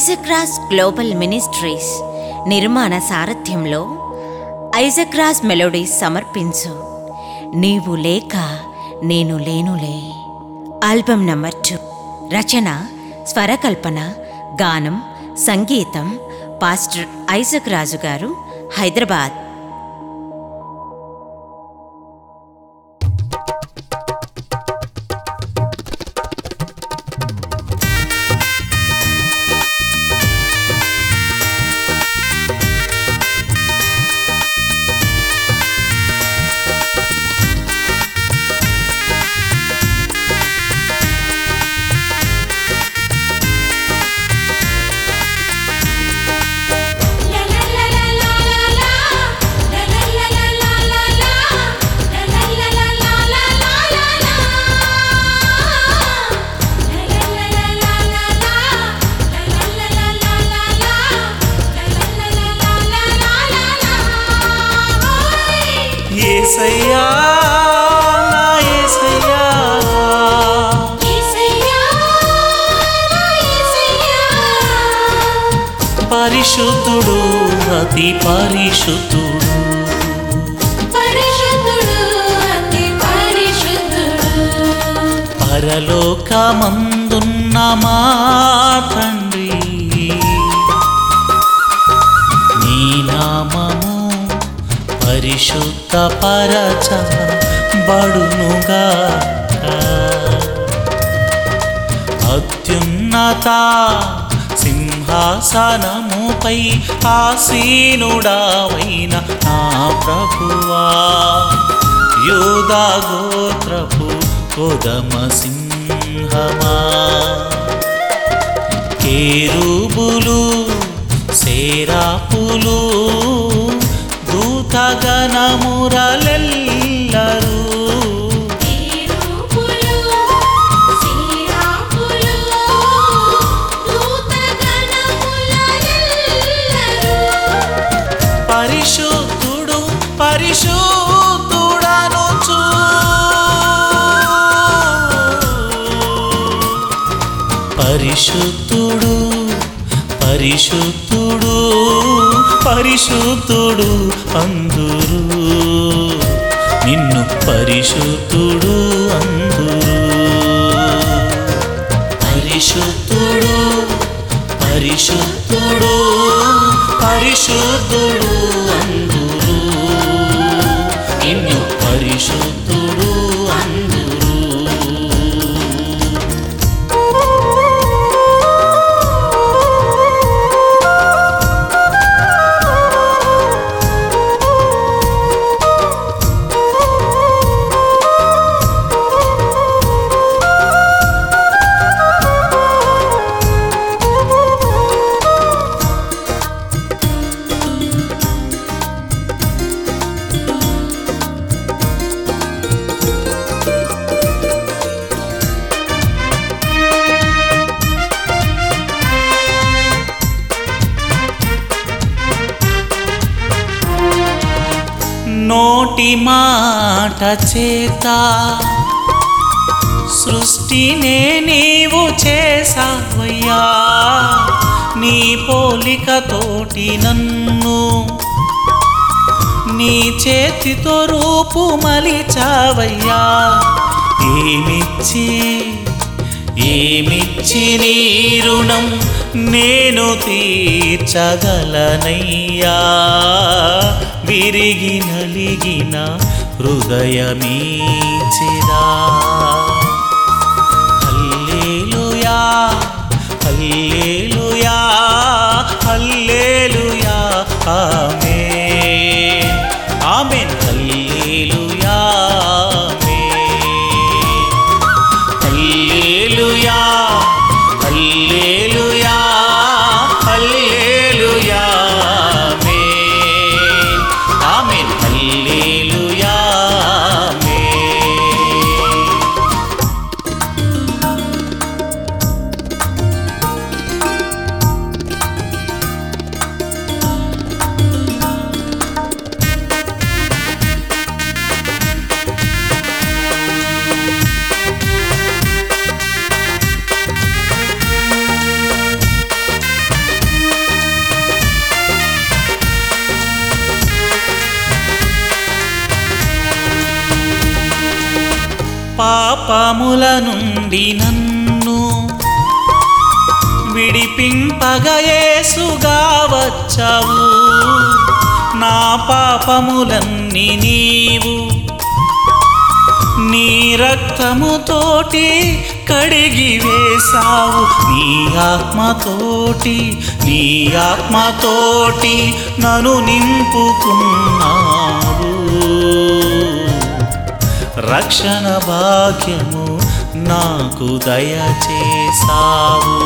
ఐజక్రాస్ global ministries నిర్మాణ సారథ్యంలో ఐజక్రాస్ melodies సమర్పించు. నీవు లేక నేను లేనులే. Album number two. రచన స్వరకల్పన గానం సంగీతం పాస్టర్ ఐజక్ రాజు గారు హైదరాబాద్. అతి పరిశుద్ధుడు. పరలోకమందున్న మా తండ్రి. నీ నామము పరిశుద్ధ పరచ బడునుగా అత్యున్నత సింహాసనముపై ఆసీనుడావైన నా ప్రభువా. యోదా గోత్రపు కొదమ సింహమా. కేరుబులు సేరాపులు దూతగణమురలెల్లరూ పరిశుద్ధుడనుచు పరిశుద్ధుడు పరిశుద్ధుడు పరిశుద్ధుడు అందురు. నిన్ను పరిశుద్ధుడు నిన్ను నోటి మాట చేత సృష్టినే నీవు చేసావయ్యా నీ పోలికతోటి నన్ను నీ చేతితో రూపు మలిచావయ్యా. ఏమిచ్చి ఏమిచ్చి నీ రుణం? నేను తీర్చగలనయ్యా. విరిగి నలిగిన హృదయమీచిరా హల్లేలుయా హల్లేలుయా హల్లేలుయా ఆమె పాపముల నుండి నన్ను విడిపింపగయేసుగా వచ్చావు నా పాపములన్నీ నీవు నీ రక్తముతోటి కడిగి వేశావు. నీ ఆత్మతోటి నీ ఆత్మతోటి నన్ను నింపుకున్నా రక్షణ భాగ్యము నాకు దయచేసావు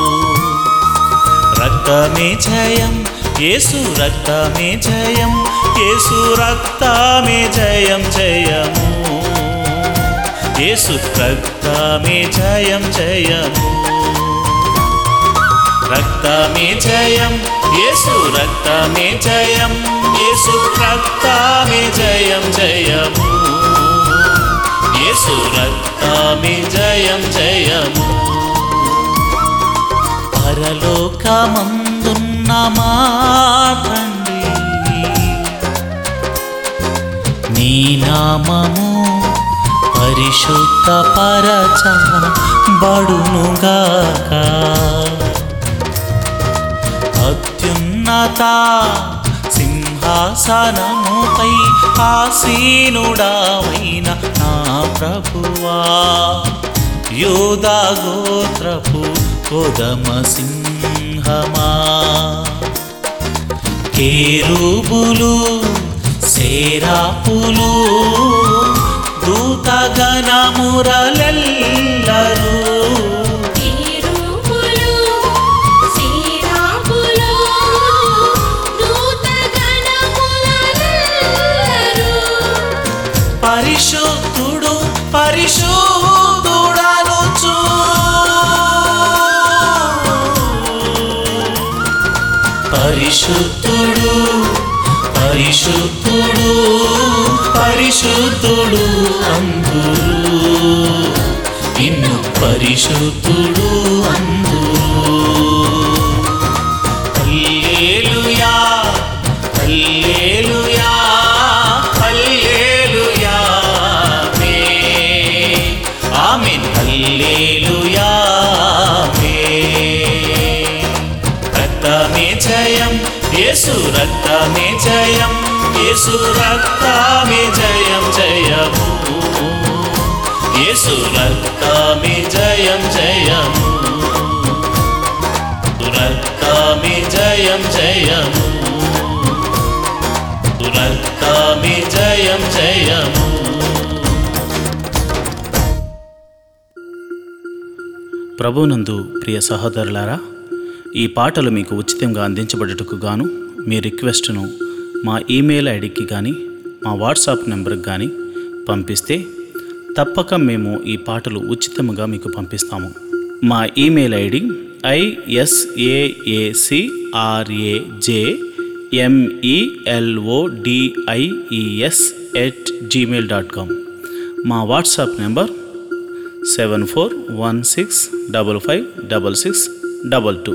రక్తమే జయం యేసు రక్తమే జయం యేసు రక్తమే జయం జయము. యేసు రక్తమే జయం జయము. రక్తమే జయం యేసు రక్తమే జయం యేసు రక్తమే జయం జయము. యేసు రక్తమే జయం జయము? పరలోకమందున్న మాతండి నీ నామము పరిశుద్ధ పరచ బడునుగాక అత్యున్నత సింహాసనముపై ఆసీనుడావైన నా ప్రభువా. యోధా గోత్రపు కొదమ సింహమా. కేరుబులు సేరాపులు దూతగణ దూతగణమురలెల్లరూ పరిశుద్ధుడు పరిశుద్ధుడు పరిశుద్ధుడు అందురు. ఇన్ను పరిశుద్ధుడు అందురు జయం. యేసు రక్తమే జయం. యేసు రక్తమే జయం. జయము. యేసు రక్తమే జయం. జయము. రక్తమే జయం. జయము. రక్తమే జయం. జయము. ప్రభునందు ప్రియ సహోదరులారా ఈ పాటలు మీకు ఉచితంగా అందించబడుటకు గాను మీ రిక్వెస్ట్ను మా ఈమెయిల్ ఐడికి కానీ మా వాట్సాప్ నెంబర్కి కానీ పంపిస్తే తప్పక మేము ఈ పాటలు ఉచితముగా మీకు పంపిస్తాము. మా email ID ISAACRAJ MELODIES at Gmail dot com మా WhatsApp number seven four one six double five double six double two.